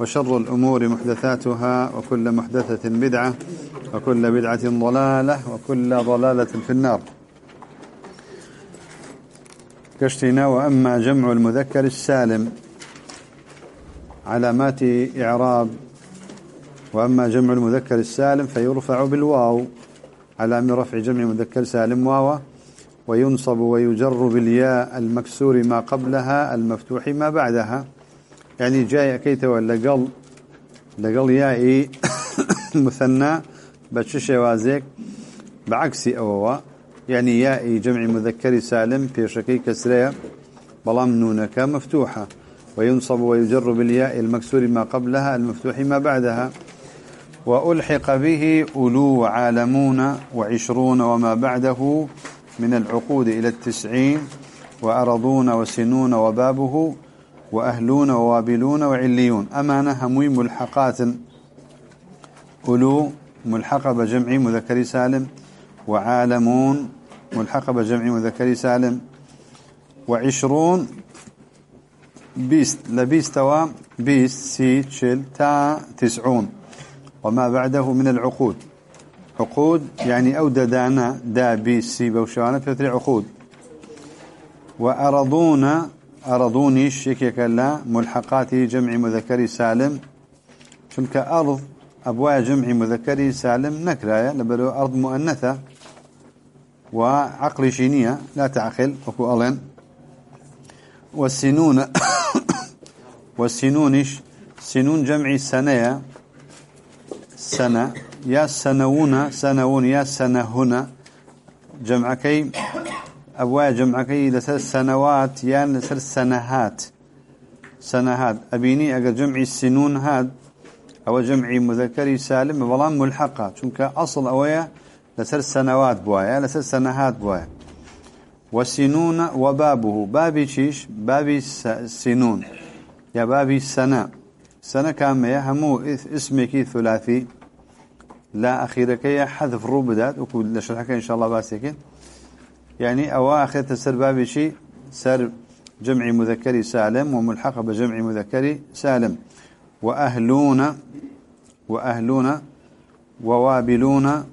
وشر الأمور محدثاتها وكل محدثة بدعة وكل بدعة ضلالة وكل ضلالة في النار. كشتنا وأما جمع المذكر السالم علامات إعراب. وأما جمع المذكر السالم فيرفع بالواو على رفع جمع مذكر سالم واو وينصب ويجر بالياء المكسور ما قبلها المفتوح ما بعدها. يعني جاي كيت ولا قل لقل يائي مثنى بتشش وازيك بعكس أووا يعني يائي جمع مذكر سالم في شكي كسرية بلام نونك مفتوحة. وينصب ويجر بالياء المكسور ما قبلها المفتوح ما بعدها. وألحق به أولو عالمون وعشرون وما بعده من العقود إلى التسعين. وأرضون وسنون وبابه وأهلون ووابلون وعليون. أمانة هموي ملحقات أولو ملحقة بجمع مذكر سالم وعالمون ملحقة بجمع مذكر سالم وعشرون بيست لبيستوا بيست سي تشل تا تسعون. وما بعده من العقود. عقود يعني أو دانا دا بي سي بوشانة فتري عقود. وأرضون أرضوني شكيك لا ملحقات جمع مذكر سالم. شنك أرض أبواء جمع مذكر سالم نكرايا لبلو أرض مؤنثة وعقل شينية لا تعقل وكو ألين. والسنون والسنونش سنون جمع سنة سنة يا سنون سنون يا سنهن جمعكي أبواء جمعكي لسر سنوات يا لسر سنهات. سنهات. أبيني أقل جمع السنون هاد. أو جمع مذكري سالم بلان ملحقة. چونك أصل أويا لسر سنوات بوايا لسر سنهات بوايا. وسنون وبابه. بابي شيش بابي سنون. يا بابي سنة. سنة كامية همو اسمك ثلاثي. لا أخيرك حذف روبدات وكل لشرحك إن شاء الله باسكين يعني أواخر تسر بابي شيء سر جمع مذكري سالم وملحق بجمع مذكري سالم. وأهلون وأهلون ووابلون.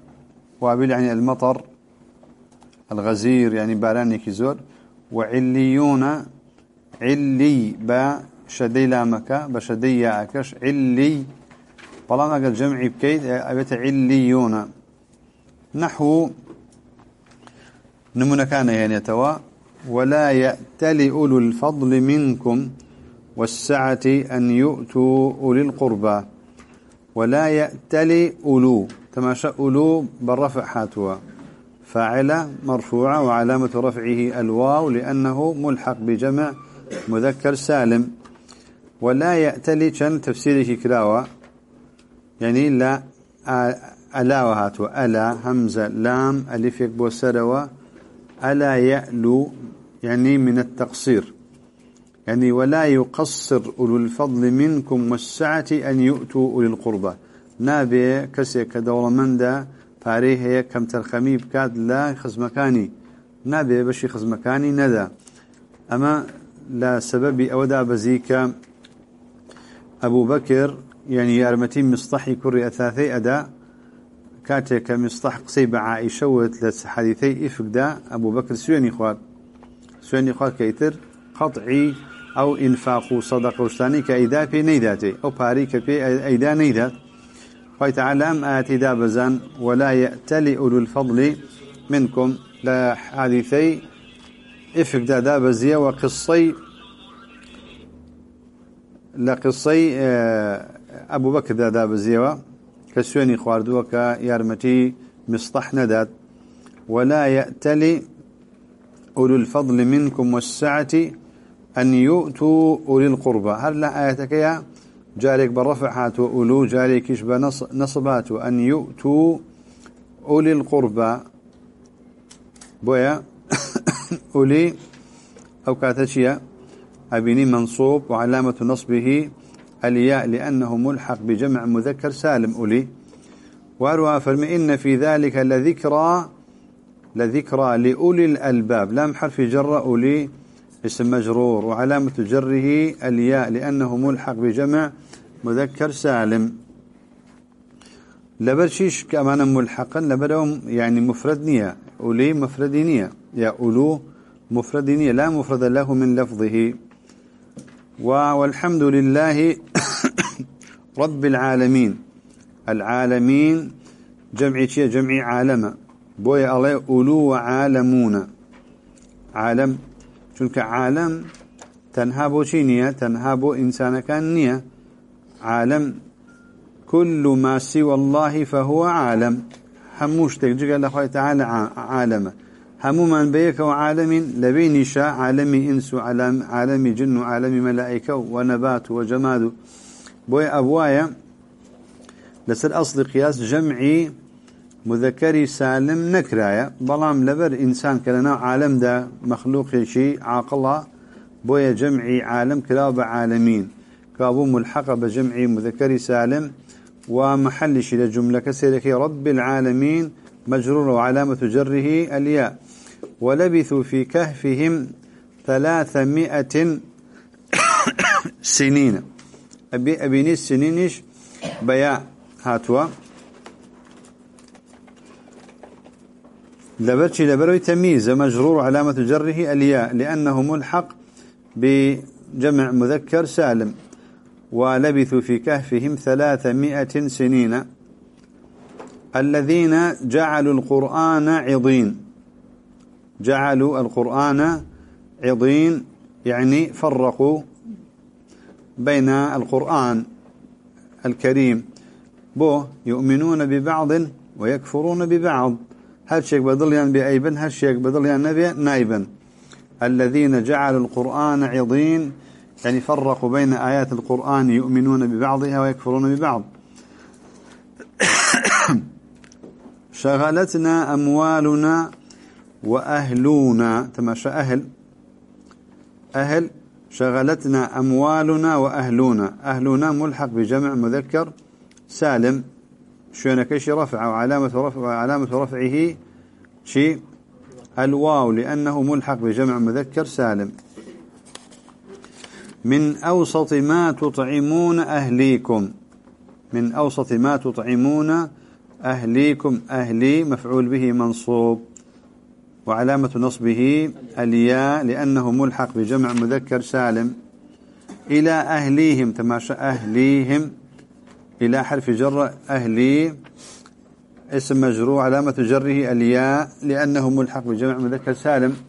وابل يعني المطر الغزير يعني باراني كزور وعليون علي با شدي لامك بشدي ياكش علي. طالما قال جمعي بكيد أبيت عليون. نحو نمنا كان يعني توا. ولا يأتل أولو الفضل منكم والسعة أن يؤتوا أولي القربى. ولا يأتل أولو تماشى أولو بالرفع حاتوا. فاعلة مرفوعة وعلامة رفعه الواو لأنه ملحق بجمع مذكر سالم. ولا يأتلي كان تفسيره كلاوة يعني لا ألا وهاتوا ألا همزة لام ألف يكبو سروا ألا يألو يعني من التقصير. يعني ولا يقصر أولو الفضل منكم والسعة أن يؤتوا أولي القربى. نابي كسي كدور من دا فاريه كم ترخمي بكاد لا خزمكاني. نابي بشي خزمكاني ندى أما لا سبب أودا بزيك أبو بكر يعني يارمتين مصطحي كري أثاثي أدا كاتك مصطح عائشة وثلاث حديثي إفقدا أبو بكر سويني خوات سويني خوات كيتر قطعي أو إنفاق صدق وشتاني كأيدا في نيداتي أو باري كفي أيدا نيدات. فيتعلم آتي دابزان ولا يأتلي أولو الفضل منكم. لا حديثي إفقدا دابزية وقصي لقصي أبو بكر دا كسويني خواردوك يارمتي مصطح ندات ولا يأتلي أولو الفضل منكم والسعة أن يؤتوا أولي القربى. هل لا آياتك يا جارك برفعات وأولو جاركش بنصبات أن يؤتوا أولي القربى. بويا أولي أو كاتشيا أبيني منصوب وعلامة نصبه الياء لأنه ملحق بجمع مذكر سالم أولي. وأروى فرمي إن في ذلك لذكرى لذكرى لأولي الألباب. لام حرف جر أولي اسم مجرور. وعلامة جره الياء لأنه ملحق بجمع مذكر سالم. لبرشيش كمان ملحقا لبرهم يعني مفردنية أولي مفردينية يا أولو مفردينية لا مفرد له من لفظه. والحمد لله رب العالمين. العالمين جمع شيء جمع عالم. بوي الله أولو وعالمون. عالم. چونك عالم تنهابو شينية تنهابو إنسان كان نية عالم كل ما سوى الله فهو عالم. هموش تكجيك الله تعالى عالم همو من بيك وعالم لبين شاء عالم إنس وعالم عالم جن وعالم ملائكة ونبات وجماد بوي أبوايا لسر أصل قياس جمعي مذكري سالم نكرايا. بلام لبر إنسان كلنا عالم دا مخلوق شيء عاقلا بويا جمعي عالم كلاب عالمين كابو ملحقة بجمعي مذكري سالم ومحل شيء لجملة كسيرك رب العالمين مجرور وعلامة جره الياء. ولبثوا في كهفهم ثلاثمائة سنين. أبي أبيني السنينش بياء هاتوا. لبرشي لبروي تمييز مجرور علامة جره الياء لأنه ملحق بجمع مذكر سالم. ولبثوا في كهفهم ثلاثمائة سنين. الذين جعلوا القرآن عضين. جعلوا القرآن عضين يعني فرقوا بين القرآن الكريم. بو يؤمنون ببعض ويكفرون ببعض. هل شيء بدليان بأيبا هل شيء بدليان نبي نايبا الذين جعلوا القرآن عضين يعني فرقوا بين آيات القرآن يؤمنون ببعضها ويكفرون ببعض. شغلتنا أموالنا وأهلنا تماشى أهل؟ أهل شغلتنا أموالنا وأهلنا. أهلنا ملحق بجمع مذكر سالم. شونكش رفع وعلامة رفع وعلامة رفعه. شيء الواو لأنه ملحق بجمع مذكر سالم. من أوسط ما تطعمون أهليكم. من أوسط ما تطعمون أهليكم. أهلي مفعول به منصوب. وعلامة نصبه الياء لأنه ملحق بجمع مذكر سالم إلى أهليهم تماشى أهليهم إلى حرف جر أهلي. اسم مجرور علامة جره الياء لأنه ملحق بجمع مذكر سالم.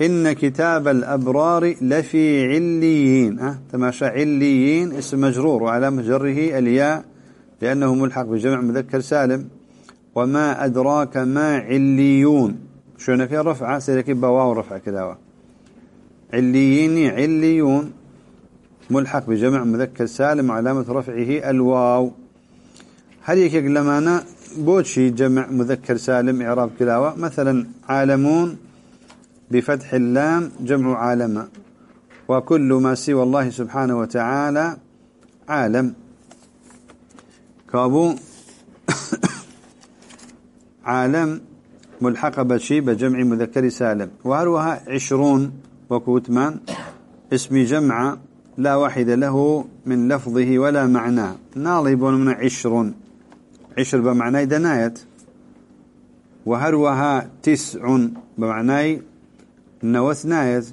إن كتاب الأبرار لفي عليين أه؟ تماشى عليين اسم مجرور وعلامة جره الياء لأنه ملحق بجمع مذكر سالم. وما أدراك ما عليون. شو في رفعة؟ سيركي بواو رفع كذا عليين عليون. ملحق بجمع مذكر سالم وعلامة رفعه الواو. هل يكيك لمانا بوشي جمع مذكر سالم إعراب كلاوة مثلا عالمون بفتح اللام جمع عالم. وكل ما سوى الله سبحانه وتعالى عالم. كابو عالم ملحق بشي بجمع مذكر سالم. وهروها عشرون وكوتمان. اسم جمع لا واحد له من لفظه ولا معناه نالبون من عشر عشر بمعنى دنايت. وهروها تسع بمعنى نوثنايت.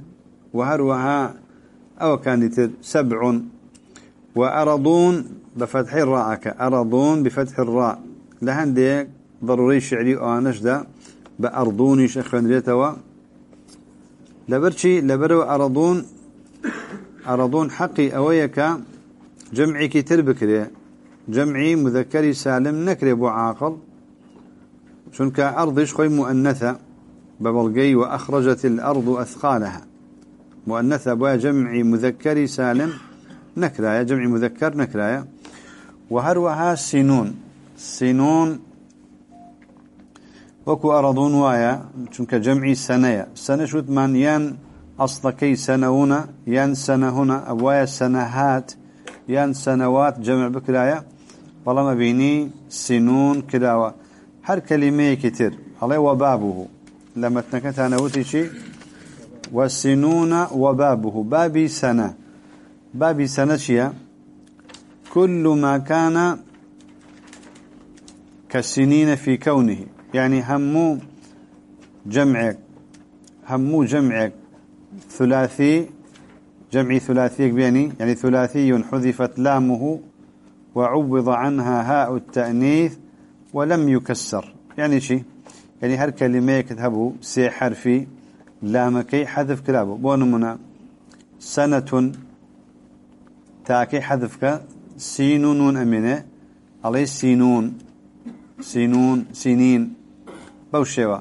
وهروها أو كانت سبع وأرضون بفتح الراء أرضون بفتح الراء. لهنديك ضروري شعري آنش دا بأرضوني شخن ريتوا لبرشي لبرو أرضون أرضون حقي أويك جمعي كتر بكري جمعي مذكري سالم نكري بو عاقل شنك أرضش خوي مؤنثة ببلغي وأخرجت الأرض أثقالها. مؤنثة بها جمع مذكر سالم نكرايا جمع مذكر نكرايا وهروها سنون سنون وكو أرضون وايا چونك جمعي سنة سنة شوت من يان أصلكي سنوون يان سنهنا أبوايا سنهات يان سنوات جمع بكرايا والله ما بيني سنون كراوة هر كلمة كتير عليه وبابه لما تنكت أنا وتشي والسنون وبابه بابي سنة بابي سنة شيا كل ما كان كالسنين في كونه يعني همو جمعك همو جمعك ثلاثي جمع ثلاثي بيني يعني ثلاثي حذفت لامه وعوض عنها هاء التأنيث ولم يكسر. يعني شيء يعني هر كلمة يكتبوا سي حرفي لامكي حذف كلابه بونمنا سنة تاكي حذفك سينون أمينة عليه سينون سينون سنين بوشوا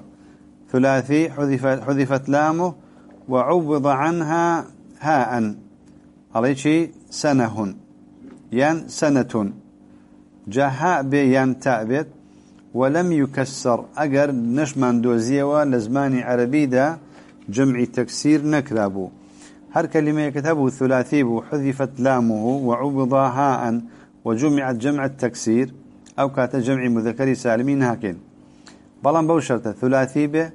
ثلاثي حذفت, حذفت لامه وعوض عنها هاء. شيء سنه. ين سنة جاء بي ين تأبت ولم يكسر. أجر نشمان دوزيوا لزماني عربي دا جمع تكسير نكرابو هر كلمة كتبه ثلاثي حذفت لامه وعوض هاء. وجمعت جمع التكسير. أو كات جمع مذكر سالمين هاكين بلان بو شرطة. ثلاثي به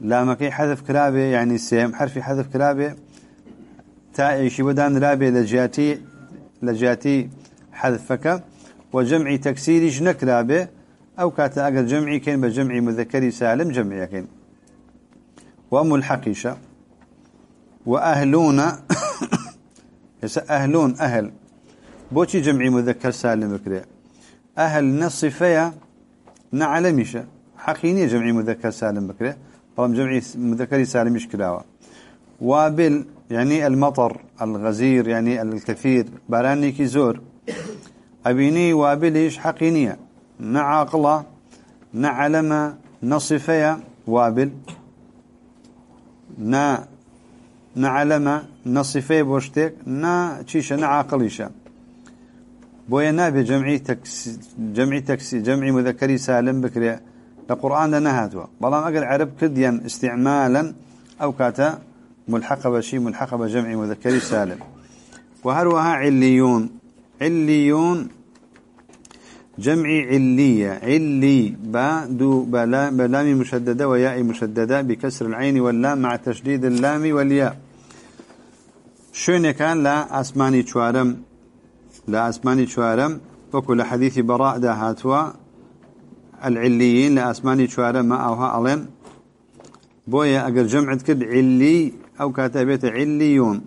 لامكي حذف كرابه يعني سيم حرف حذف كرابه تائشي ودان رابه لجاتي لجاتي حذفك وجمع تكسير نكرابه أو كات أجر جمعي كين بجمع مذكر سالم جمعي كين وملحقشة وأهلون أهلون أهل. بوشي جمعي مذكر سالم بكري. أهل نصفيا نعلمش حقيني جمعي مذكر سالم بكري. طالما جمعي مذكر سالم مش كلاوة وابل يعني المطر الغزير يعني الكثير باراني كيزور أبيني وابليش حقينية نعاقلة نعلم نصفيا وابل. نا نعلم نصفي بوشتك نا تشيش نعاقليشا بويا نابي جمعي تكس جمعي تكس جمعي مذكري سالم بكري. القرآن نهاتوا بلام أقل عرب كديا استعمالا أو كاتا ملحقة بشي ملحقة بجمع مذكري سالم. وهروها عليون؟ عليون جمع علية. علي با دو بلا بلام مشددة وياء مشددة بكسر العين واللام مع تشديد اللام والياء. شون كان؟ لا أسماني شوارم. لا أسماني شوارم. وكل حديث براء دهاتوا العليين لأسماني شوارم ما أوها ألين بويا أقر جمعت كد علي أو كاتبت عليون.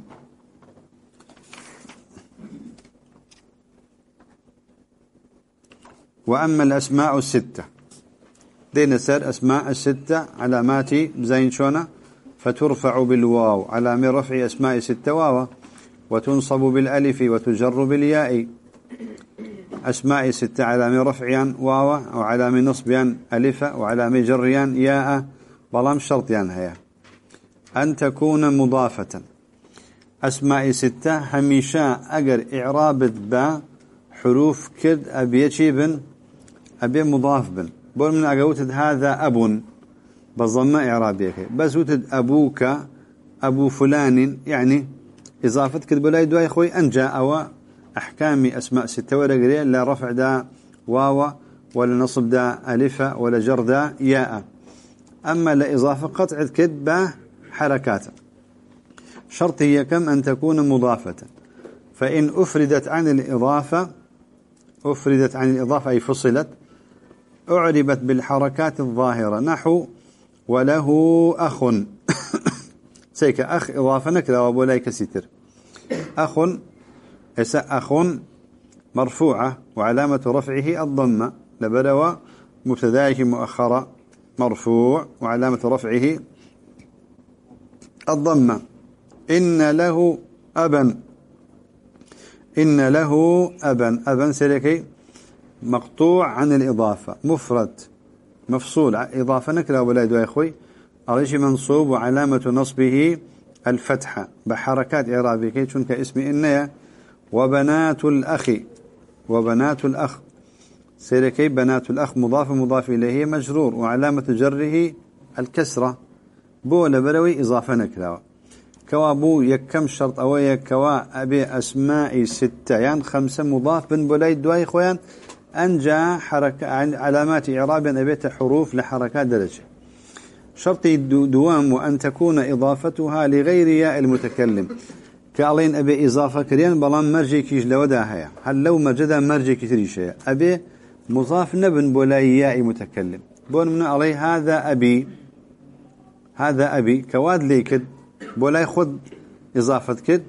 وأما الأسماء الستة. دين سر أسماء الستة علامات زين شونا؟ فترفع بالواو. على رفع أسماء ستة واو. وتنصب بالألف وتجر بالياء. أسماء ستة على رفعيان واو وعلى نصبيان ألف وعلى جريان ياء. بلام شرطيان هيا. أن تكون مضافة. أسماء ستة هميشا أجر إعراب با حروف كد أبي بن أبي مضاف بن. بقول من أقوتد هذا أب بضم إعرابيك. بس وتد أبوك أبو فلان يعني إضافة كد بلاي دواي خوي أنجا أو أحكام أسماء ستة ولا لا رفع دا واو ولا نصب دا ألف ولا جر دا ياء. أما لإضافة قطع كد حركات. شرط هي كم؟ أن تكون مضافة. فإن أفردت عن الإضافة أفردت عن الإضافة أي فصلت أعربت بالحركات الظاهرة. نحو وله أخ. سيك أخ إضافة نكذا وابولايك ستر. أخ أخ مرفوعة وعلامة رفعه الضمة لبلوى مبتدائه مؤخرة مرفوع وعلامة رفعه الضمة إن له أبا. إن له أبا. أبا سلكي مقطوع عن الإضافة. مفرد. مفصول. إضافة نكرة ولا يا أخوي. أريش منصوب وعلامة نصبه الفتحة. بحركات إعرابي كي چونك اسم إنيا وبنات الأخ وبنات الأخ. سيركي بنات الأخ مضاف مضاف إليه مجرور. وعلامة جره الكسرة. بو لبروي إضافة نكراوة. كوا بو يكم شرط أو كوا أبي أسماء ستة. يعني خمسة مضاف بن بولاي دواي خوان أنجا حركة علامات إعرابا أبيت حروف لحركات درجة. شرط دوام وأن تكون إضافتها لغير ياء المتكلم. كالين أبي إضافة كريان بلان مرجي كيش لوداها هل لو مجد مرجي كتري شيء أبي مضاف نبن بولاي ياء متكلم بون من عليه هذا أبي هذا أبي كواد ليكد بولاي خد إضافة كد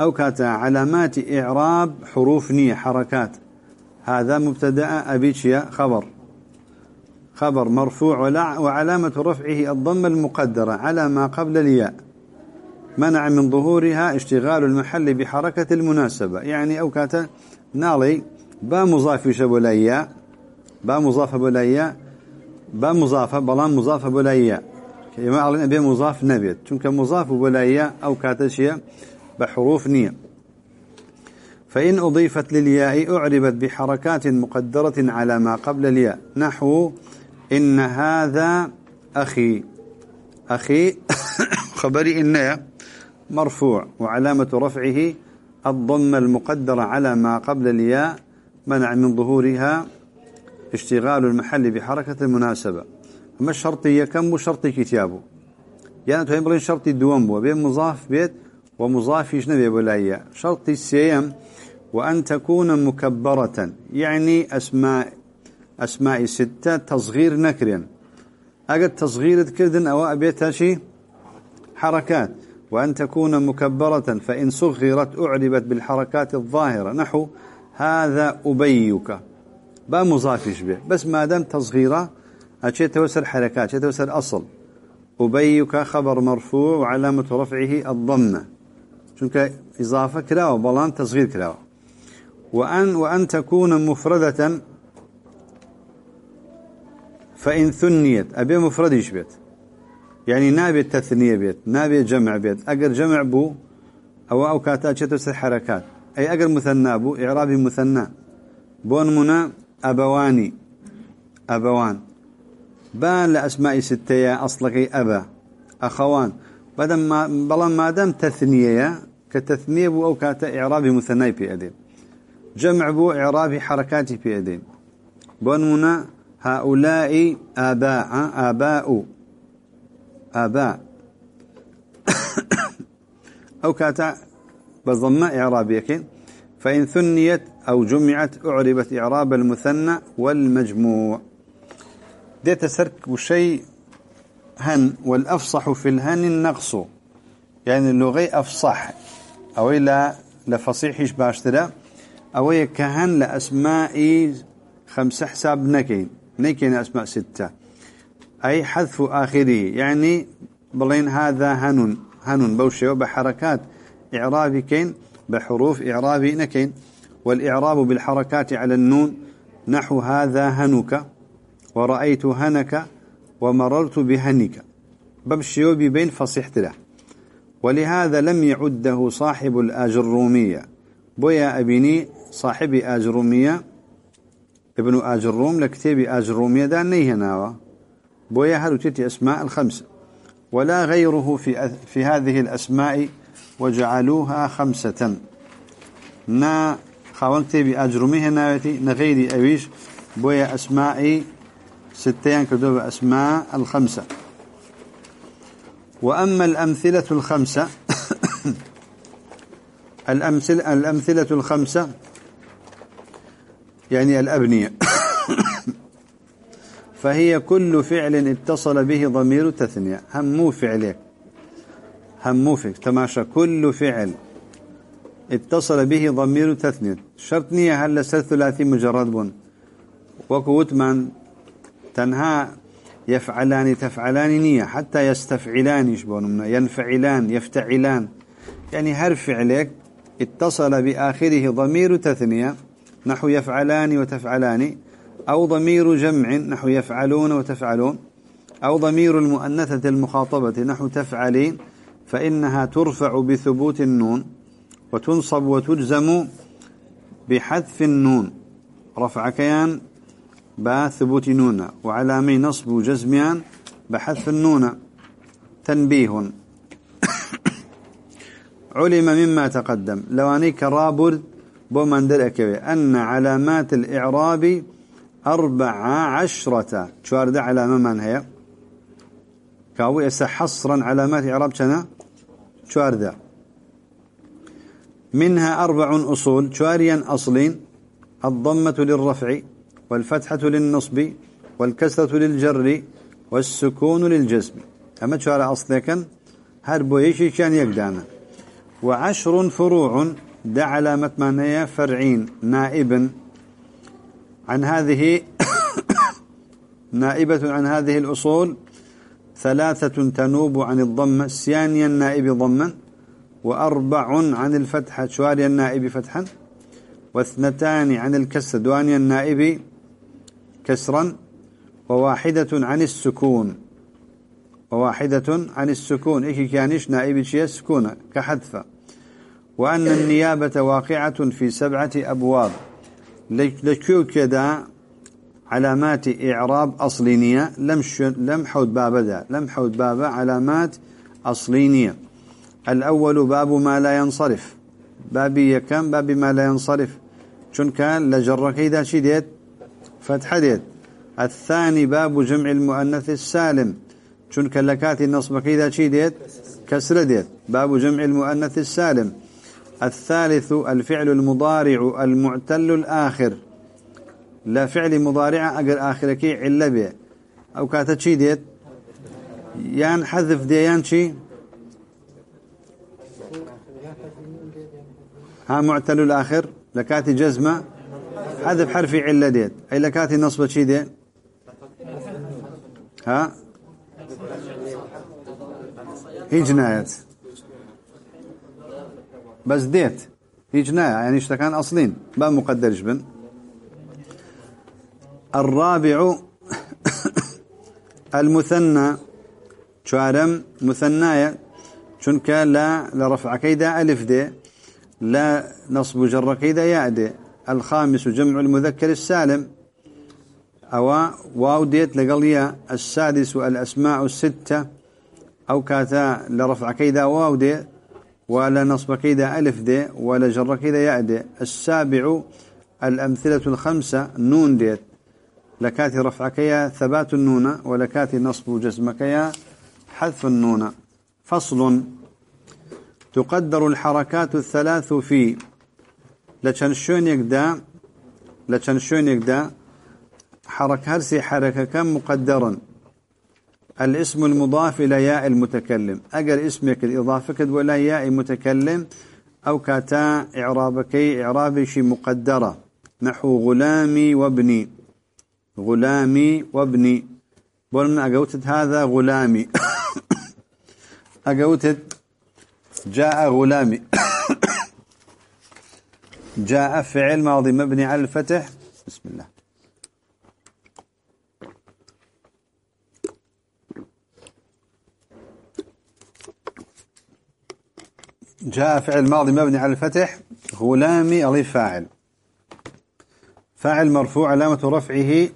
أو كاتا علامات إعراب حروف نية حركات هذا مبتدا أبيتشيا خبر. خبر مرفوع وعلامة رفعه الضم المقدرة على ما قبل الياء. منع من ظهورها اشتغال المحل بحركة المناسبة. يعني أو كاتا نالي با مضاف شبوليا با مضاف بوليا با مضافة بلان مضاف بوليا كما أعلن أبي مضاف نبيت. چونك مضاف بوليا أو كاتشيا بحروف نية. فإن أضيفت للياء أعربت بحركات مقدرة على ما قبل الياء. نحو إن هذا أخي. أخي خبري إن مرفوع وعلامة رفعه الضم المقدرة على ما قبل الياء منع من ظهورها اشتغال المحل بحركة المناسبة. أما الشرطية كم شرطي كتابه. يعني تهمرين شرطي الدوام وبين مضاف بيت ومضاف يشنبي بلايا شرطي السيام وأن تكون مكبرة يعني أسماء أسماء ستة تصغير نكر. أقد تصغير كردن أو أبيتها شيء حركات. وأن تكون مكبرة فإن صغرت أعربت بالحركات الظاهرة. نحو هذا أبيك. با مضافش به؟ بس ما دام تصغيرة أشي توسر حركات أشي توسر أصل. أبيك خبر مرفوع وعلامة رفعه الضمة. شنك إضافة كراوة بلان تصغير كراوة. وأن, وأن تكون مفردة فإن ثنيت. أبي مفرديش بيت؟ يعني نابي التثنية بيت نابي جمع بيت. أقر جمع بو أو أو كاتات شتوس حركات. أي أقر مثنى بو إعرابي مثنى. بون منا أبواني. أبوان. بان لأسماء ستة أصلك أبا. أخوان. بدل ما بلان ما دام تثنية كتثنية بو أو كاتا إعرابي مثنى في أدين. جمع بو إعرابي حركاتي في أدين. بون هؤلاء آباء آباء. آباء. أو كاتا بضم إعرابيك فإن ثنيت أو جمعت أعربت إعراب المثنى والمجموع. ديت سرك وشيء هن والأفصح في الهن النقص. يعني اللغي أفصح. أو إلا لفصيحش باشترا أو كهن لأسماء خمس حساب نكين. نكين أسماء ستة. أي حذف آخره. يعني بلين هذا هنون. هنون بوشي وبحركات إعرابي كين بحروف إعرابي نكين والإعراب بالحركات على النون نحو هذا هنك ورأيت هنك ومررت بهنك. بمشي بين فصيحت له. ولهذا لم يعده صاحب الآجرومية. بويا أبيني صاحب آجرومية. ابن آجروم لكتاب آجرومية دا نيهناوا بويا هلوتيتي أسماء الخمسة ولا غيره في, في هذه الأسماء وجعلوها خمسة. نا كتابي آجرومية ناوتي نغيري أبيش بويا أسماء ستين كدوب أسماء الخمسة. وأما الأمثلة الخمسة الأمثلة, الأمثلة الخمسة يعني الأبنية. فهي كل فعل اتصل به ضمير تثنية. همو فعلك همو فعل. تماشى كل فعل اتصل به ضمير تثنية. شرط نية هل سر ثلاثي مجرد بن. وكوت من تنهى يفعلان تفعلان نية. حتى يستفعلان يشبون ينفعلان يفتعلان. يعني هر فعلك اتصل بآخره ضمير تثنية. نحو يفعلان وتفعلان. أو ضمير جمع نحو يفعلون وتفعلون أو ضمير المؤنثة المخاطبة نحو تفعلين فإنها ترفع بثبوت النون وتنصب وتجزم بحذف النون. رفع كيان بثبوت نون وعلامي نصب جزميان بحذف النون تنبيه. علم مما تقدم. لو أنيك رابر بومن درأكوي أن علامات الإعراب أربع عشرة. شوارد علامة من هي؟ كاوي يسا حصرا علامات إعراب شنا شوارد منها أربع أصول. شواريا أصلين. الضمة للرفع والفتحة للنصب والكسرة للجر والسكون للجزم. أما شوار أصليكا هربو إيشي كان يقدانا وعشر فروع. ده علامة معنية فرعين. نائبا عن هذه نائبة عن هذه الأصول ثلاثة تنوب عن الضمة سيانيا النائب ضما وأربع عن الفتحة شواريا النائب فتحا واثنتان عن الكسر دوانيا النائب كسرا وواحدة عن السكون. وواحدة عن السكون. إيش كانش نائب شيء سكون كحذف. وأن النيابة واقعة في سبعة أبواب. لكيو كدا علامات إعراب أصلينية. لم لم حود باب ذا. لم حود باب علامات أصلينية. الأول باب ما لا ينصرف. بابي يكم باب ما لا ينصرف. شن كان؟ لجر كيدا شديد فتح ديت. الثاني باب جمع المؤنث السالم. شن كلكات النصب كيدا شديد كسر ديت. باب جمع المؤنث السالم. الثالث الفعل المضارع المعتل الآخر. لا فعل مضارع أقر آخر كي علبه أو كاتت شي ديت؟ يان حذف ديان شي؟ ها معتل الآخر؟ لكاتي جزمة حذف حرف علة ديت. أي لكاتي نصب شي ديت؟ ها؟ هي جنايات بس ديت هي جناية يعني اشتكان أصلين ما مقدرش بن. الرابع المثنى. شوارم مثنايا شنك لا لرفع كيدا ألف دي. لا نصب جر كيدا ياء دي. الخامس جمع المذكر السالم. أو واو ديت لقليا السادس الأسماء الستة. أو كاتا لرفع كيدا واو دي. ولا نصب كيدا ألف دي ولا جر كيدا ياء دي. السابع الأمثلة الخمسة نون ديت. لكاتي رفعك يا ثبات النون ولكاتي نصب جزمك يا حذف النون. فصل. تقدر الحركات الثلاث في. لتنشون يقدا لتنشون يقدا حركة هرسي حركة كم مقدرا. الاسم المضاف إلى ياء المتكلم. أجل اسمك الإضافة ولا ياء المتكلم أو كاتا إعرابك إعرابي شي مقدرة. نحو غلامي وابني. غلامي وابني. بولنا أقوتت هذا غلامي. أقوتت جاء غلامي. جاء فعل ماضي مبني على الفتح. بسم الله. جاء فعل ماضي مبني على الفتح غلامي أضيف فاعل. فاعل مرفوع علامة رفعه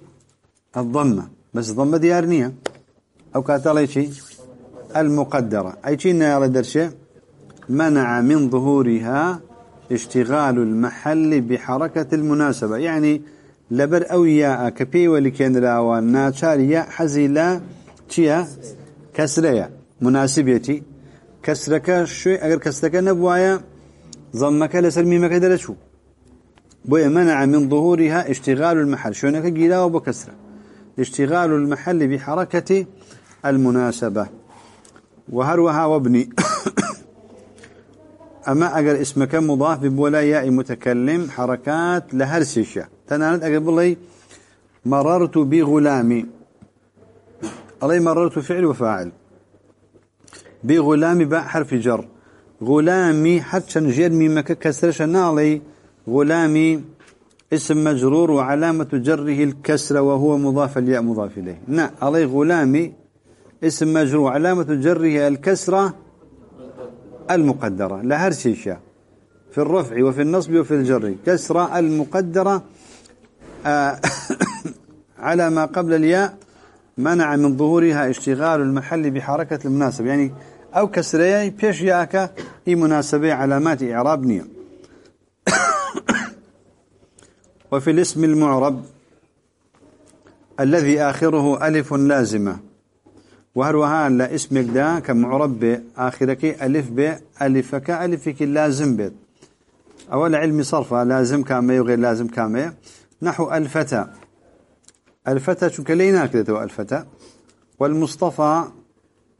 الضمة. بس ضمة ديارنية أو كاتالي شيء المقدرة. أي شيء نيال درشة. منع من ظهورها اشتغال المحل بحركة المناسبة. يعني لبر أو ياء كبي ولكن راوان ناتشار ياء حزيلا تيا كسرية مناسبيتي كسرك شوي أجر كسرك نبوايا ضمك لسر ميمك درشو بوي منع من ظهورها اشتغال المحل. شونك جيلا وبكسره اشتغال المحل بحركة المناسبة. وهروها وابني أما أجر اسمك مضاف بولا ياء متكلم حركات لهرسشة تنالت أجر بالله مررت بغلامي. الله مررت فعل وفاعل بغلامي باء حرف جر. غلامي حتى نجير ميمك كسرش نالي غلامي اسم مجرور وعلامة جره الكسر وهو مضاف الياء مضاف إليه. نعم علي غلامي اسم مجرور علامة جره الكسرة المقدرة. لهر شيشة في الرفع وفي النصب وفي الجر. كسرة المقدرة آه، على ما قبل الياء منع من ظهورها اشتغال المحل بحركة المناسب. يعني أو كسرية بيش ياك هي مناسبة علامات إعراب نية. وفي الاسم المعرب الذي آخره ألف لازمة. وهروها لا اسمك دا كمعرب آخرك ألف ب ألفك ألفك لازم بيت أول علم صرفة لازم كامية وغير لازم كامية نحو الفتى الفتى شو كلينا كده الفتى. والمصطفى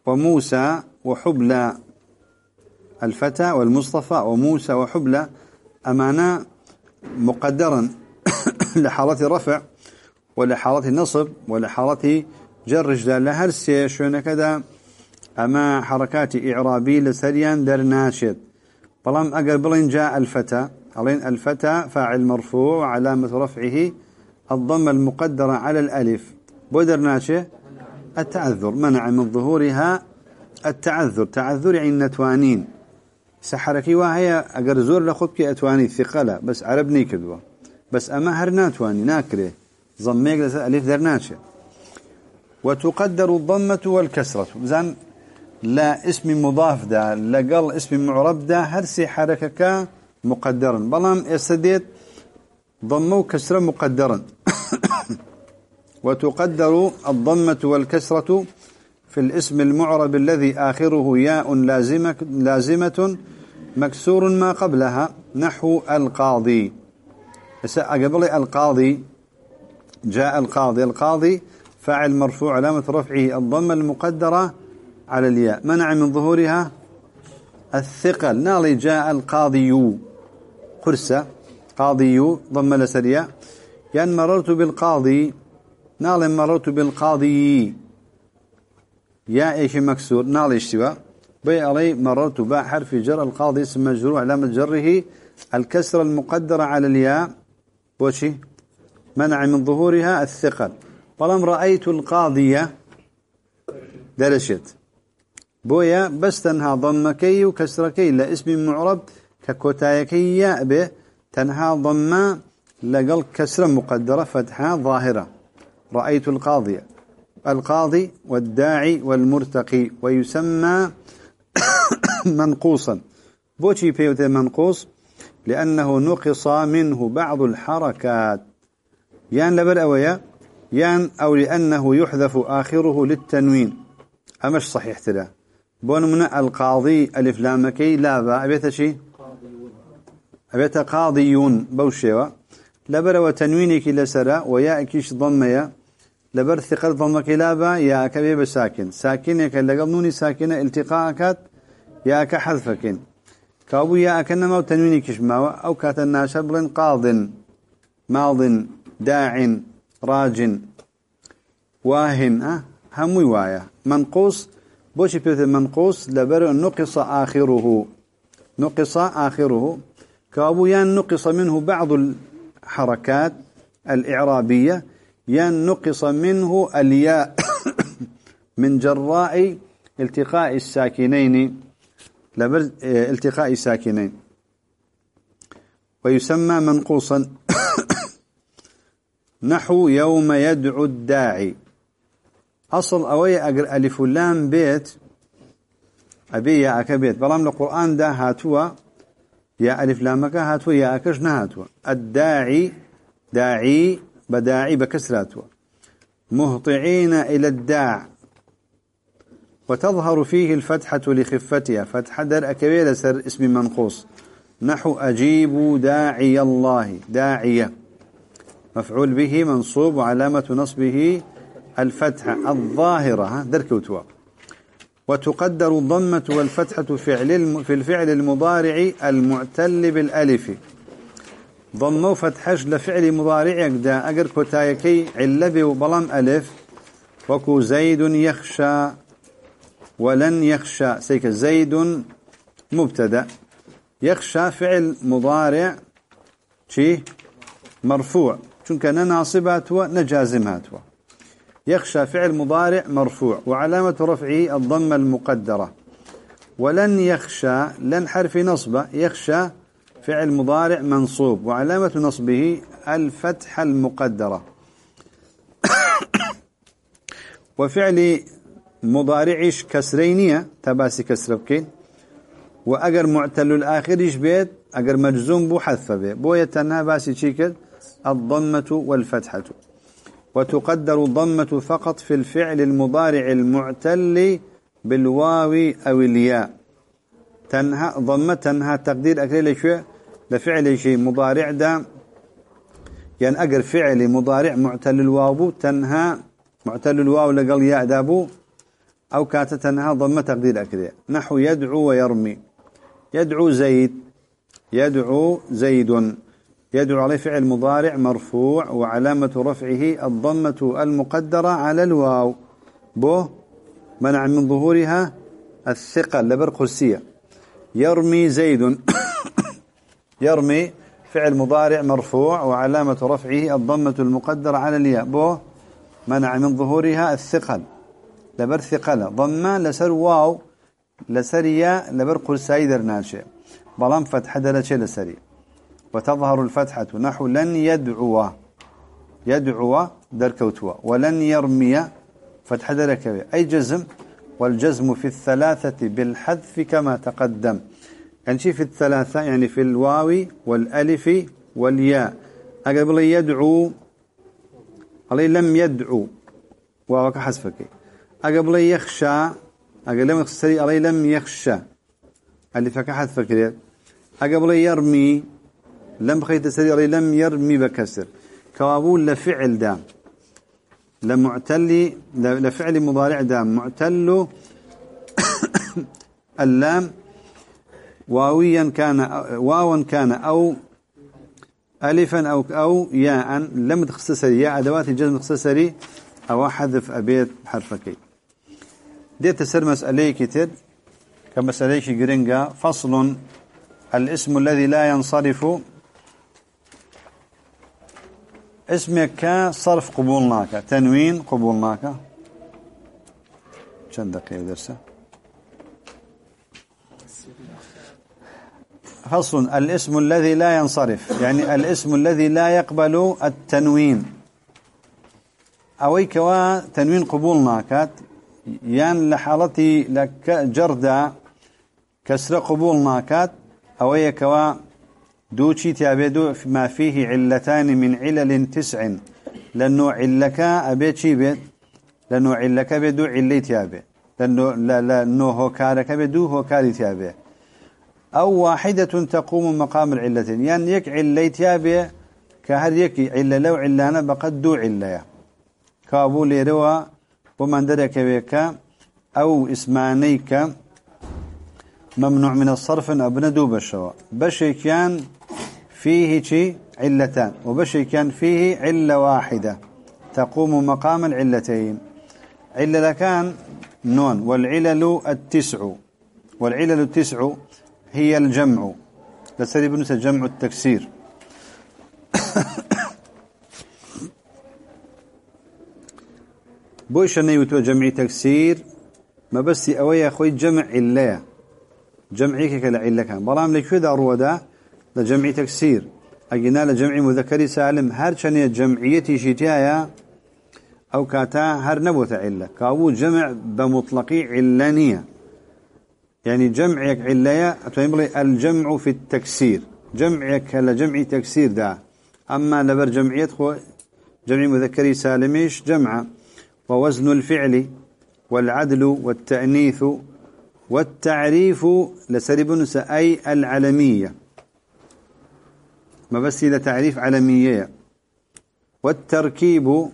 وموسى وحبلى الفتى والمصطفى وموسى وحبلى أمانا مقدرا لحالة رفع ولحالة نصب ولحالة جر رجال لهر سي كذا أما حركات إعرابي لسريان در ناشد. بلام أقل بلين جاء الفتى. علين الفتى فاعل مرفوع وعلامة رفعه الضم المقدرة على الألف. بودر ناشي التعذر منع من ظهورها التعذر. تعذر يعني نتوانين. سحركي وهي أقر زور لخبك أتواني ثقلة بس عربني كذوة بس أما هر ناتواني ناكره. ضميك ألف در ناشي وتقدر الضمة والكسرة. زان لا اسم مضاف دا لقل اسم معرب دا هرسي حركك مقدرا. بلام استديت ضمه كسرة مقدرا. وتقدر الضمة والكسرة في الاسم المعرب الذي آخره ياء لازمة, لازمة مكسور ما قبلها. نحو القاضي. قبل القاضي. جاء القاضي. القاضي فاعل مرفوع علامة رفعه الضمة المقدرة على الياء. منع من ظهورها الثقل. نالي جاء القاضي. قرصة قاضي ضم لسريا يعني مررت بالقاضي نالي مررت بالقاضي. يا إيش مكسور نالي اشتواء بي علي مررت باء حرف جر القاضي اسم مجرور علامة جره. الكسر المقدرة على الياء. وشي؟ منع من ظهورها الثقل. فلم رأيت القاضية درشت. بويا بس تنها ضمكي وكسركي لاسم معرب ككوتايكي ياء به تنها ضمة لقل كسرة مقدرة فتحة ظاهرة. رأيت القاضية القاضي والداعي والمرتقي ويسمى منقوصا. بوشي بيوت منقوص لأنه نقص منه بعض الحركات. يان لبر أويا؟ يان أو لأنه يحذف آخره للتنوين. أمش صحيح تلا؟ بون من القاضي ألف لامكي لا با أبيت شي؟ أبيت قاضيون بوشيوا. لبر وتنوينك لسرا وياكيش ضميا. لبر ثقل ضمك لا با يا كبيب ساكن. ساكنك لقل نوني ساكنة التقاءك يا كحذفك كابو يا كنما وتنوينك ما أو كات الناس بلن قاض ماض داع راج واهن أه؟ هم وايا. منقوص بوشي بيت منقوص لبر نقص آخره. نقص آخره. كأبو يان نقص منه بعض الحركات الإعرابية. يان نقص منه الياء من جراء التقاء الساكنين. لبر التقاء الساكنين. ويسمى منقوصا. نحو يوم يدعو الداعي. أصل أوي أقر ألف لام بيت. أبي يا أك بيت بلام القرآن ده هاتوا. يا ألف لامك هاتوا يا أكش نهاتوا الداعي داعي بداعي بكسراتوا. مهطعين إلى الداع. وتظهر فيه الفتحة لخفتها. فتحة در أكبير سر اسم منقوص. نحو أجيبوا داعي الله. داعية. مفعول به منصوب وعلامة نصبه الفتحة الظاهرة. دركوتوا وتقدر الضمة والفتحة في الفعل المضارع المعتل بالألف. ضمه فتحش لفعل مضارع دا أقر كتايكي علبي وبلام ألف. وكو زيد يخشى ولن يخشى. سيك زيد مبتدأ. يخشى فعل مضارع شي مرفوع. چونك نناصبات ونجازمات يخشى فعل مضارع مرفوع وعلامة رفعه الضمة المقدرة. ولن يخشى لن حرف نصب يخشى فعل مضارع منصوب وعلامة نصبه الفتحة المقدرة. وفعل مضارعش كسرينية تباسي كسر بكين. وأجر معتل الآخر بيت؟ أجر مجزوم بو حذف به بو باسي شيكل الضمة والفتحة. وتقدر الضمة فقط في الفعل المضارع المعتل بالواو أو الياء. تنهى ضمة تنهى تقدير أكري شو لفعل شيء مضارع دا. يعني أجر فعل مضارع معتل الواو تنهى معتل الواو لقل ياء دابو أو كاتتنها ضمة تقدير أكري نحو يدعو ويرمي. يدعو زيد. يدعو زيد. يدعو عليه فعل مضارع مرفوع وعلامة رفعه الضمة المقدرة على الواو. بو منع من ظهورها الثقل لبرقسية يرمي زيد. يرمي فعل مضارع مرفوع وعلامة رفعه الضمة المقدرة على الياء. بو منع من ظهورها الثقل. لبر ثقل. ضمة لسر واو. لسر ياء. لبر قرساي درناشي بلام فتح دلشي لسري وتظهر الفتحة نحو لن يدعو يدعو دركوتوا ولن يرمي فتح دركوي أي جزم؟ والجزم في الثلاثة بالحذف كما تقدم. يعني في الثلاثة؟ يعني في الواو والألف والياء. أقبل يدعو علي لم يدعو. وهو حذفك أقبل يخشى. أقبل لم يخشى علي لم يخشى. ألفك حذفك أقبل يرمي. لم خيت سري لم يرمي بكسر. كوابول لفعل دام. لمعتل لفعل مضارع دام. معتل اللام واويا كان واوا كان أو ألفا أو أو ياء. لم تختصري يا أدوات الجزم تختصري أو حذف أبيت حرفكي دي تسر مسألة كتير. كمسألة جرينجا فصل. الاسم الذي لا ينصرف اسمك صرف قبولناك. تنوين قبولناك. كم دقيقة درسه فصل. الاسم الذي لا ينصرف. يعني الاسم الذي لا يقبل التنوين. أويك تنوين قبولناك. يان لحالتي لك جردا كسر قبولناك. أويك دوشي تابدو ما فيه علتان من علل تسع لأنه علك أبيتشي بيت لأنه علك بدو علي تابع لأنه هو كارك بدو هو كاري تابع أو واحدة تقوم مقام العلتين يعني يك علي تابع كهر يك علة لو علانا بقد دو علة كابو ليروا ومن درك بك أو اسمانيك ممنوع من الصرف أبنى دو بشوا بشي كان فيه شي علتان وبشي كان فيه علة واحدة. تقوم مقام العلتين. علة كان نون والعلل التسع. والعلل التسع هي الجمع. لسري بنس جمع التكسير. بوش نيوتو جمع تكسير. ما بس أوي أخوي جمع إلا. جمعيك كلا إلا كان برام لك شو رودا لجمع تكسير. أجينا لجمع مذكر سالم. هر شنية جمعيتي شتايا أو كاتا هر نبوت علة كاو جمع بمطلقي علانية. يعني جمعك عليا أتوين الجمع في التكسير. جمعك لجمع تكسير دا. أما لبر جمعية خو جمع مذكري سالميش جمع ووزن الفعل والعدل والتأنيث والتعريف لسربنس أي العلمية. ما بس إلى تعريف علمية. والتركيب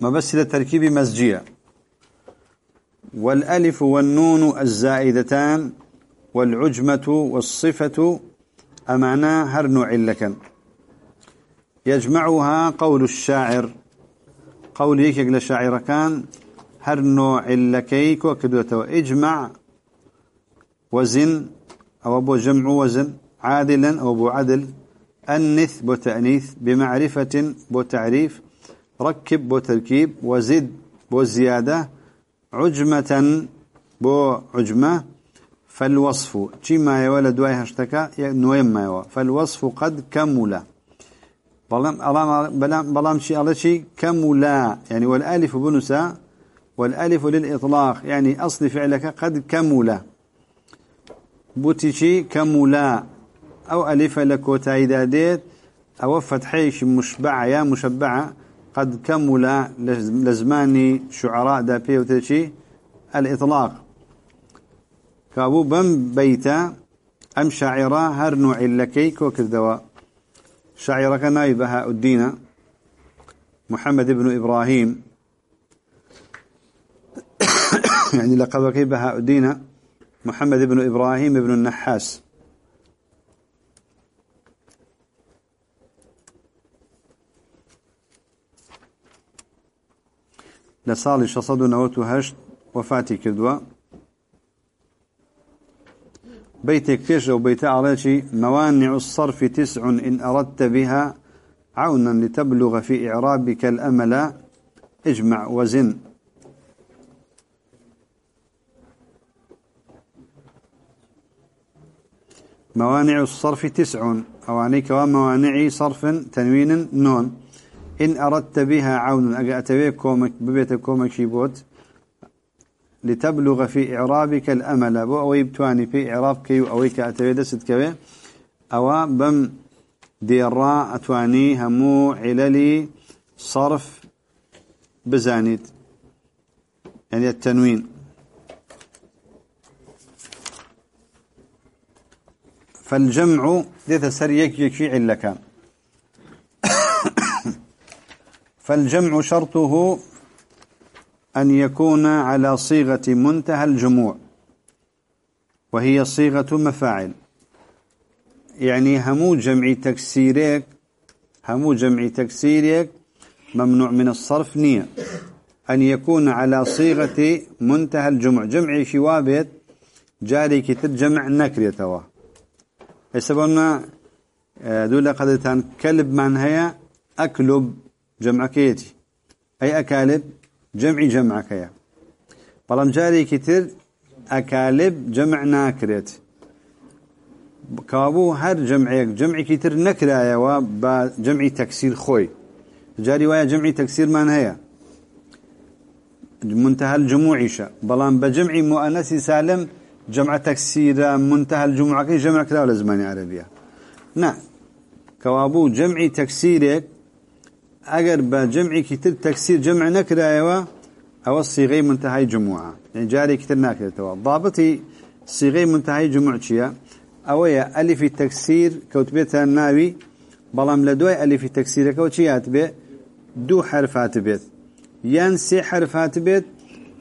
ما بس إلى تركيب مزجية والألف والنون الزائدتان والعجمة والصفة أمعنا هرن علكا يجمعها قول الشاعر. قول يكيك لشاعر كان هرن علكيك وكدوته. اجمع وزن أو أبو جمع وزن عادلا أو أبو عدل. أنث بو تأنيث بمعرفة بو تعريف ركب بو تركيب وزد بو زيادة عجمة بو عجمة فالوصف ما يولد دواي هشتكا؟ نويم ما يوا. فالوصف قد كمل. بلام بلام بلام شيء على شيء كملا يعني والالف بنسا والالف للاطلاق يعني اصل فعلك قد كمل بوتيشي كملا أو الف لك وتايدادات أو فتحيش مشبعه يا مشبعه قد كمل لزمان شعراء دا بيوتشي الاطلاق كابو بم بيتا ام شاعره هر نوع لكي كوكردوا شاعرك ناي بهاء الدين محمد بن إبراهيم. يعني لقبك بهاء الدين محمد بن إبراهيم بن النحاس. لصالي شصد نوت هشت وفاتي كدوة. بيتك فيش أو بيت عليشي موانع الصرف تسع إن أردت بها عونا لتبلغ في إعرابك الأمل. اجمع وزن. موانع الصرف تسع أو عنيك وموانع صرف تنوين نون. إن أردت بها عونا أجأت بك كومك ببيت كومك شيبوت لتبلغ في إعرابك الأمل. بو أوي بتواني في إعرابك أويك أتويدست كوي أو بم ديرا أتواني همو عللي صرف بزانيد يعني التنوين فالجمع ذات سريك يكي علك فالجمع شرطه أن يكون على صيغة منتهى الجموع وهي صيغة مفاعل. يعني همو جمع تكسيرك همو جمع تكسيرك ممنوع من الصرف نية. أن يكون على صيغة منتهى الجمع جمع شوابت جاري كتر جمع نكريتوا يسببنا آه، دولة قد كلب من هي أكلب جمع كيتي أي أكالب؟ جمعي جمعك يا بلام جاري كتر أكالب جمع ناكريت كابو هر جمعيك جمعي كتر نكرايا وبجمعي تكسير خوي جاري ويا جمعي تكسير من هي منتهى الجموع شا. بلام بجمعي مؤنث سالم جمع تكسير منتهى الجموع كي جمع كذا ولا زماني عربية نعم كوابو جمعي تكسيرك ئەگەر بە جمعی کتر تكسير جمع نەکرایەوە ئەو صيغه منتهى جموعە. يعني جاری کتر ناکرێتەوە ضابطي صيغه منتهى جموع چیە ئەوەیە ألف تكسير کەوتبێتە ناوی. بەڵام لەدوای ألف تكسير كوتشيات به دوو حرف هاتبێت. یان سێ حرف هاتبێت.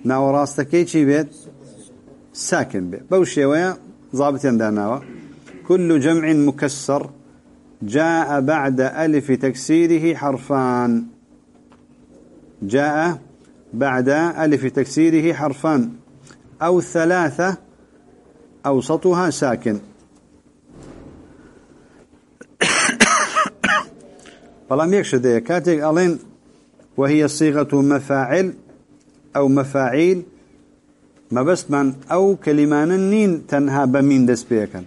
ناوەڕاستەکەی چی بێت. ساكن بێت. بۆیە وا ضابطیان داناوە. كل جمع مكسر. جاء بعد ألف تكسيره حرفان. جاء بعد ألف تكسيره حرفان. أو ثلاثة أوسطها ساكن. فلم يكشد كاتك ألين وهي صيغة مفاعل أو مفاعيل ما بس من أو كلمان النين تنهى بمين دس بيكن.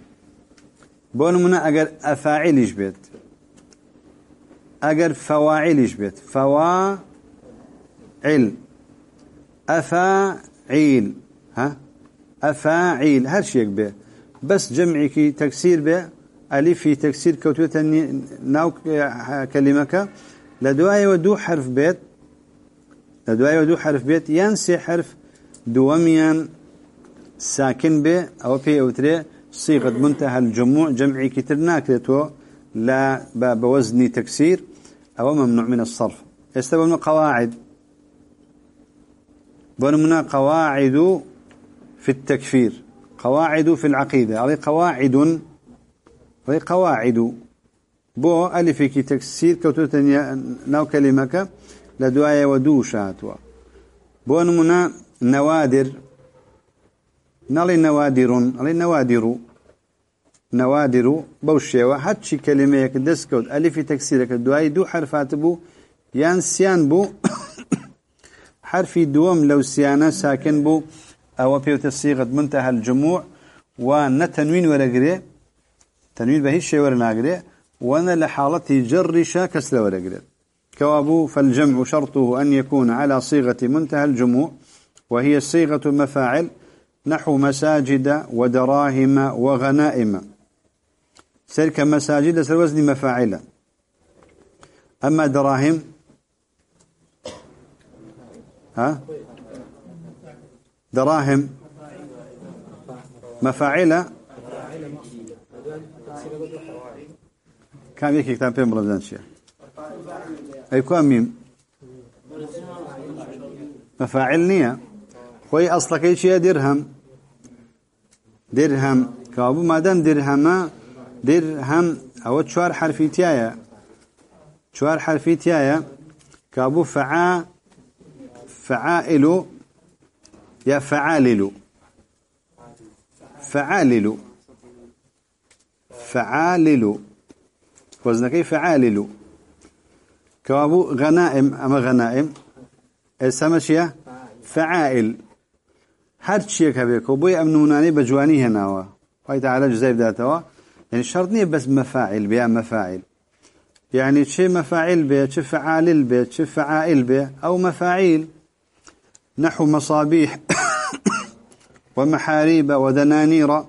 بون منا اگر افاعلش بيت اگر فواعلش بيت فواعل افاعيل ها؟ افاعيل هر شيء به بس جمعك تكسير به الف في تكسير كوتوتا ناو كلمك لدواي ودو حرف بيت لدواي ودو حرف بيت ينسي حرف دوميا ساكن به أو في اوتري صيغة منتهى الجموع جمعي كتر ناكرتو لا بوزن تكسير أو ممنوع من الصرف. يستبون قواعد. بنمنا قواعد في التكفير. قواعد في العقيدة. هذه قواعد. هذه قواعد. بو ألف كي تكسير كوتو ناو كلمك لدوايا ودوشاتوا. بو نمنا نوادر. نالي نوادر نالي نوادر نوادر بوشيوة حتى كلمة يكدسكود ألف تكسيرك. الدواي دو حرفات بو. يان سيان بو. حرفي دوم لو سيانة ساكن بو. أو بيوت الصيغة منتهى الجموع. ونتنوين قري تنوين بهي الشيء ولا ناقري وأنا لحالته جرشا كسر ولا قري كوابو فالجمع شرطه أن يكون على صيغة منتهى الجموع. وهي الصيغة مفاعل. نحو مساجد ودراهم وغنائم. سلك مساجد سلوزن مفاعل أما دراهم ها؟ دراهم مفاعل كم يكي كتاب بين برزان شيء أي كم ميم مفاعل نية. خوي أصلك أي شيء درهم درهم كابو ما دام درهم درهم أو شوار حرفي تيايا شوار حرفي تيايا كابو فعا فعائل يا فعالل فعالل فعالل وزنكي فعالل كابو غنائم أما غنائم السمشية فعائل هر شيء كبيك وبوي أمنوناني بجواني هناوا وهي تعالى جزايف ذاتوا يعني شرط نية بس مفاعل بيا مفاعل يعني شي مفاعل بيه شي فعالل بيه شي فعائل بيه أو مفاعيل نحو مصابيح ومحاريب ودنانير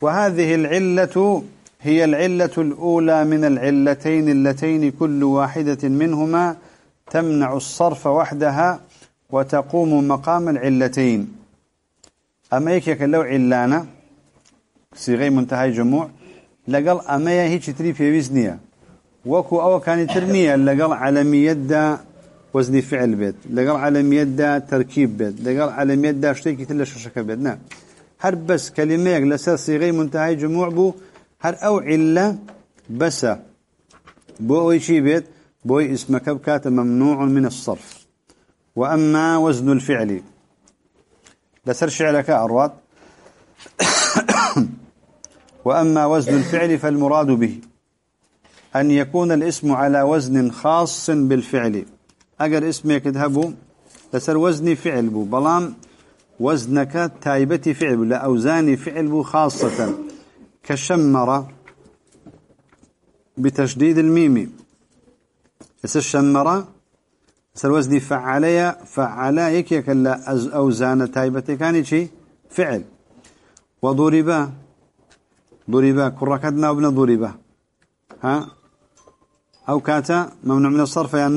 وهذه العلة هي العلة الأولى من العلتين اللتين كل واحدة منهما تمنع الصرف وحدها وتقوم مقام العلتين. أما يكيك لو علانا صيغي منتهى جموع. لقل أما هيك تري في وزنية. وكو أو كان ترنية لقل على دا وزني فعل بيت. لقل على دا تركيب بيت. لقل على دا اشتيكي تلا ششك بيت. نعم. هر بس كلمة لسر صيغي منتهى جموع بو هر أو علة بس بو أي بيت بوي اسمك بكات ممنوع من الصرف. وأما وزن الفعل. لسر شعلك أرواد. وأما وزن الفعل فالمراد به أن يكون الاسم على وزن خاص بالفعل. أجر اسمك اذهبوا لسر وزن فعل بو. بلام وزنك تايبتي فعل بو لأوزان فعل بو خاصة. كشمر بتشديد الميم. يسر شمر سر وزني فعليا فعلا يكيك لا أوزان تايبتي كان شي فعل. وضربا ضربا كركدنا وابن ضربا ها؟ أو كاتا ممنوع من الصرف يعني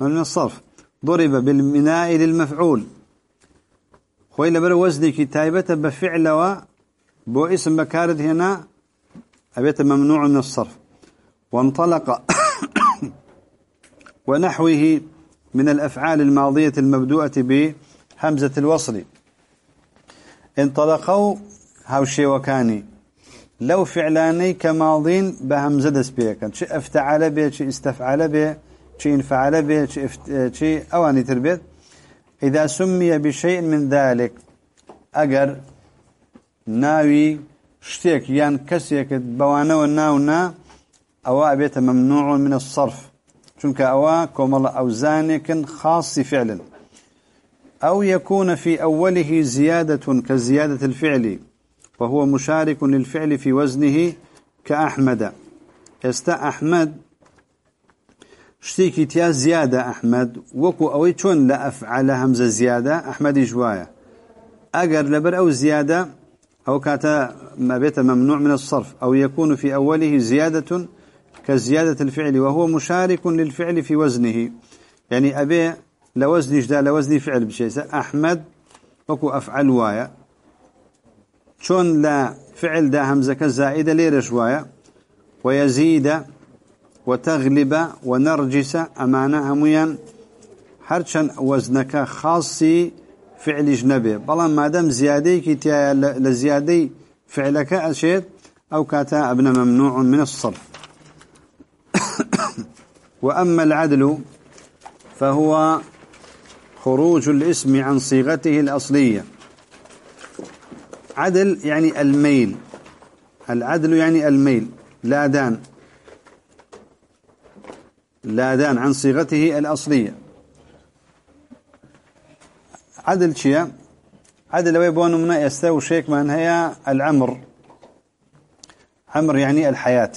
ممنوع من الصرف. ضرب بالمناء للمفعول. خوي لبر وزني كتايبة بفعل و بو اسم بكارد هنا أبيت ممنوع من الصرف. وانطلق ونحوه من الأفعال الماضية المبدوءة بهمزة الوصل. انطلقوا هاوشي وكاني. لو فعلاني كماضين بهمزة دسبيكا شي أفتعل به شي استفعل به شي انفعل به شي, افت... شي أواني تربيت. إذا سمي بشيء من ذلك أجر ناوي شتيك يان كسيك بوانا وناونا أو أبيت ممنوع من الصرف. چونك أوا كومل أوزانك خاص فعلا أو يكون في أوله زيادة كزيادة الفعل وهو مشارك للفعل في وزنه كأحمد استا أحمد شتيكي تيا زيادة أحمد وكو أوي چون لأفعل همزة زيادة أحمد جوايا أجر لبر أو زيادة أو كاتا ما بيت ممنوع من الصرف أو يكون في أوله زيادة كزيادة الفعل وهو مشارك للفعل في وزنه. يعني أبي لوزن جدا لوزن فعل بشيء. أحمد وكو أفعل وايا. شون لا فعل دا همزة زائدة ليرة شوية ويزيد وتغلب ونرجس أمانة هميا هرشان وزنك خاصي فعل جنبه بلا ما دام زيادة كتيا لزيادة فعلك أشيد أو كاتا أبن ممنوع من الصرف. وأما العدل فهو خروج الاسم عن صيغته الأصلية. عدل يعني الميل. العدل يعني الميل لا دان. لا دان عن صيغته الأصلية. عدل شيء عدل ويبون من يستوي شيك من هي العمر. عمر يعني الحياة.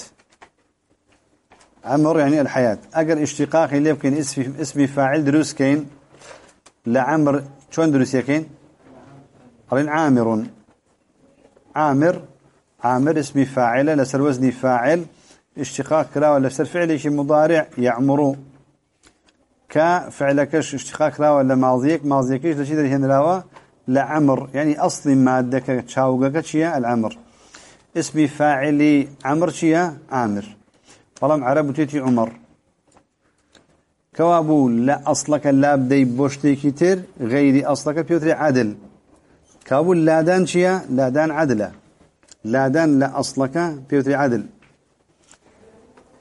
عمر يعني الحياة. أجر اشتقاق اللي يمكن اسم اسم فاعل دروس كين لعمر. شون دروس يكين قرين عامر عامر عامر اسم فاعل لسر وزن فاعل. اشتقاق كلا ولا سر فعل شيء مضارع يعمر. كفعلكش اشتقاق كلا ولا ماضيك ماضيكش لشي دري هنا لعمر. يعني أصل مادة كتشاوقك شيء العمر. اسم فاعل عمر شيء عامر. طالما عرب تيتي عمر كوابو لا أصلك لا بدي بوشتي كتير غيري أصلك بيوتري عدل كابو لادان شيا لادان عدلة لادان لا أصلك بيوتري عدل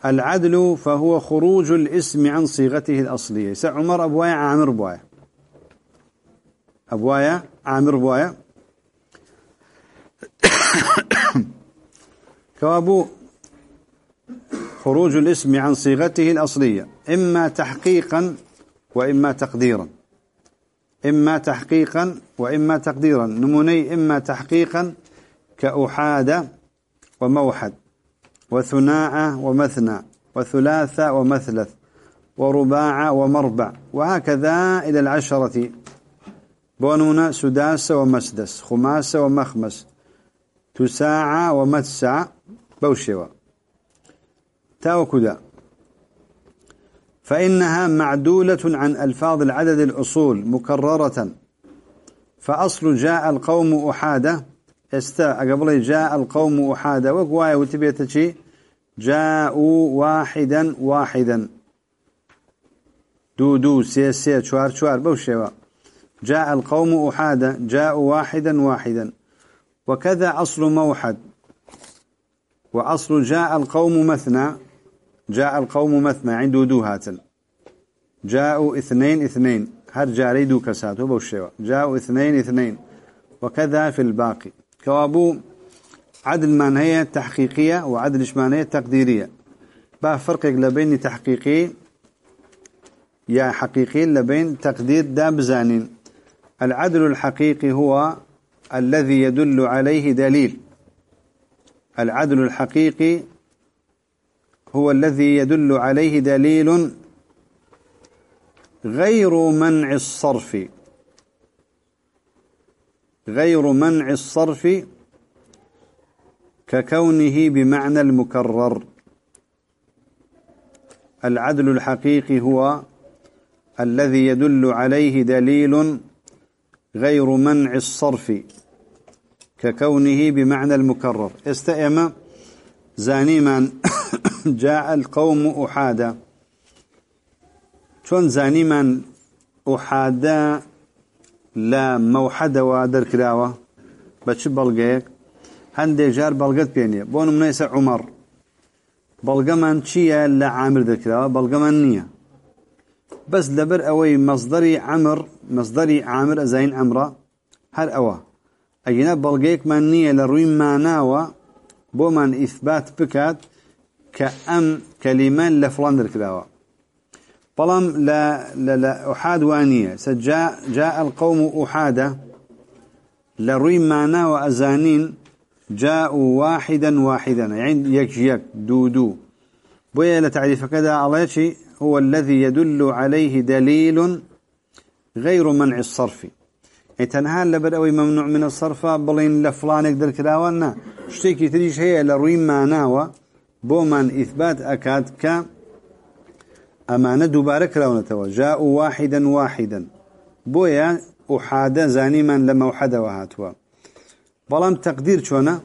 العدل فهو خروج الاسم عن صيغته الأصلية سع عمر أبوايا عامر بوايا أبوايا عامر بوايا كوابو خروج الاسم عن صيغته الأصلية إما تحقيقا وإما تقديرا. إما تحقيقا وإما تقديرا. نموني إما تحقيقا كأحاد وموحد وثناء ومثنى وثلاثة ومثلث ورباع ومربع. وهكذا إلى العشرة. بونونا سداس ومسدس خماس ومخمس تساع ومتسع بوشوا. تاوكدا. فإنها معدولة عن ألفاظ العدد الأصول مكررة. فأصل جاء القوم أحادة. استا قبل جاء القوم أحادة. وقوايا وتبيتشي. جاءوا واحدا واحدا. دو دو سي سي شوار شوار بوشيوا جاء القوم أحادة. جاءوا واحدا واحدا. وكذا أصل موحد. وأصل جاء القوم مثنى. جاء القوم مثنى عنده دو هاتن جاءوا اثنين اثنين. هر جاري دو كساتو بوشيوا جاءوا اثنين اثنين. وكذا في الباقي. كوابو عدل معنية تحقيقية وعدل معنية تقديرية. با فرق لبين تحقيقي يا حقيقي لبين تقدير داب زانين العدل الحقيقي هو الذي يدل عليه دليل. العدل الحقيقي هو الذي يدل عليه دليل غير منع الصرف. غير منع الصرف ككونه بمعنى المكرر. العدل الحقيقي هو الذي يدل عليه دليل غير منع الصرف ككونه بمعنى المكرر. استئم زانيما جاء القوم أحادا. شون زانيما أحادا لا موحدة ودر كراوة بچ بلغيك هندي جار بلغت بيني بون منيس عمر بلغمان چيا لا عامر در كراوة بلغمان نية بس لبر اوي مصدري عمر مصدري عامر زين عمره هر اوا اجينا بلغيك من نية لروي معناوه بو من إثبات بكات كأم كلمان لفلان دركداوا بلام لا لا لا أحاد وانية سجاء جاء القوم أحادة لروي معنا وأزانين. جاءوا واحدا واحدا. يعني يك يك دو دو. بويا لتعريف كذا. شيء هو الذي يدل عليه دليل غير منع الصرف. تنها لبدأوي ممنوع من الصرف. بلين لفلان يقدر كداوانا شتيكي تريش هي لروي معناوة بومان إثبات أكاد ك أمانة دوبارة كراونتوا جاءوا واحدا واحدا. بويا أحادة زانيما لما أحد وهاتوا بلام تقدير شونا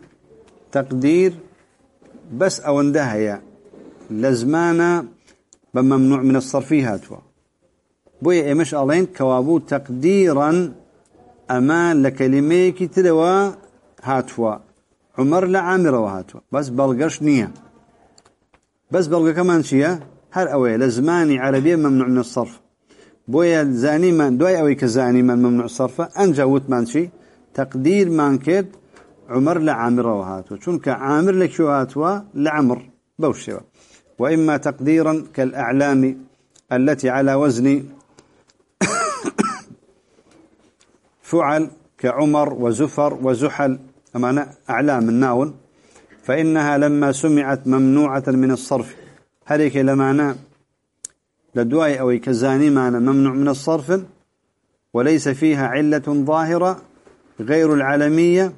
تقدير بس أو اندهيا لزمانا بممنوع من الصرف هاتوا بويا إمش ألين كوابو تقديرا أما لكلميك تلوا هاتوا عمر لعامر وهاتوا بس بلغش نية بس بلغ كمان شيء هر أوي لزماني عربية ممنوع من الصرف. بويا زاني من دوي أوي كزاني من ممنوع الصرف أنجا وتمان شي تقدير من كد عمر لعامر وهاتوا. شونك عامر لك شو هاتوا؟ لعمر. بوشوا وإما تقديرا كالأعلام التي على وزن فعل كعمر وزفر وزحل. أمانة أعلام الناون. فإنها لما سمعت ممنوعة من الصرف. هذيك لمعنى لدواي أو كزاني معنى ممنوع من الصرف. وليس فيها علة ظاهرة غير العالمية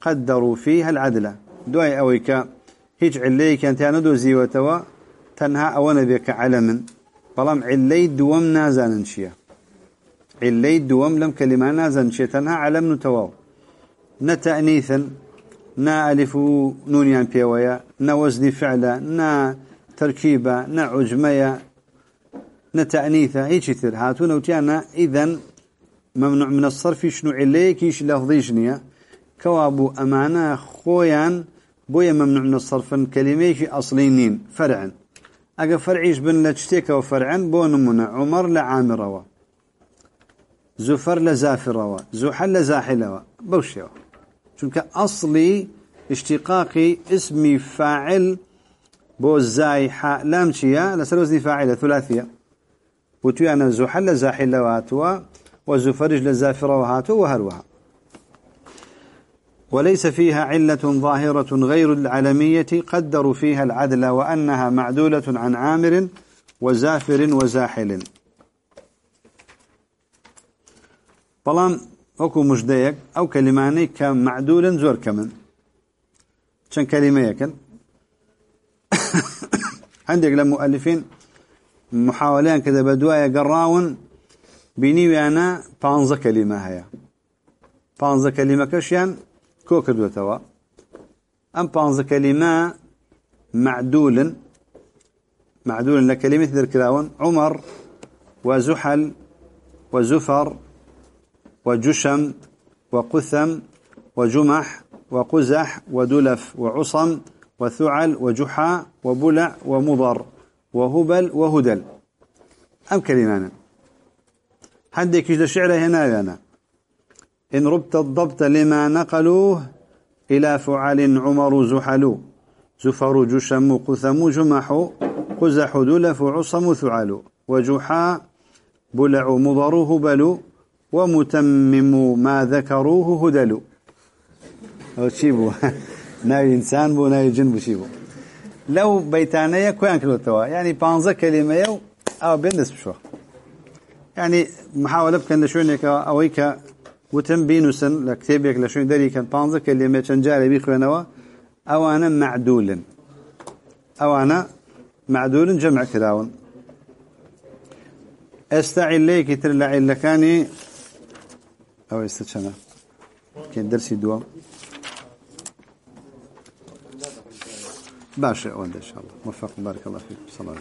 قدروا فيها العدلة دواي أو ك هيج علي كانت ندو زيوتوا تنها أونا بك علم. بلام علي دوم نازان شيا. علي دوم لم كلمة نازان شيا تنها علم نتواو. نتأنيثا. نا ألف نونيان بيويا نا وزن فعلا نا تركيبة نا عجمية نا تأنيثة هيك تر هاتونا وتيانا إذن ممنوع من الصرف شنو عليك يش لفظي شنيا كوابو أمانة خويا بويا ممنوع من الصرف كلمة أصلينين فرعا. أجا فرعيش بن لجتيك وفرعا بو نمنا عمر لعامر زفر لزافر زحل لزاحل بوشيوا چونك أصلي اشتقاقي اسمي فاعل بو زاي حاء لام شيا لسر وزني فاعلة ثلاثية وتو أنا زحل زاحل وهاتوا وزفرج لزافر وهاتوا وهروها وليس فيها علة ظاهرة غير العلمية قدروا فيها العدل وأنها معدولة عن عامر وزافر وزاحل. بلان وكو مجديك أو كلماني كمعدول زور كمن. شن كلمة يكن؟ عندك للمؤلفين محاولين كذا بدوايا قراون بيني وأنا بانزا كلمة هيا. بانزا كلمة كشيان؟ كو كدوتوا أم بانزا كلمة معدول معدول لكلمة ذكراون عمر وزحل وزفر وجشم وقثم وجمح وقزح ودلف وعصم وثعل وجحا وبلع ومضر وهبل وهدل. أم كلمان حدك يجد الشعر هنا أنا. إن ربت الضبط لما نقلوه إلى فعل عمر زحل زفر جشم قثم جمح قزح دلف عصم ثعل وجحا بلع مضر هبل ومتمم ما ذكروه هدلوا. أو شيبو ناوي إنسان بو ناوي جن بو شيبو لو بيتانية كوان كلوتوا يعني بانزا كلمة يو أو بندس بشو يعني محاولة بكن لشونيك أويك وتم بينوسن لكتابك لشون داري كان بانزا كلمة تنجاري بيخوانوا. أو أنا معدول أو أنا معدول جمع كراون استعي ليك ترلع لكاني أو يستشنا كان درسي دوا باشا وإن شاء الله موفق بارك الله فيك صلى الله عليه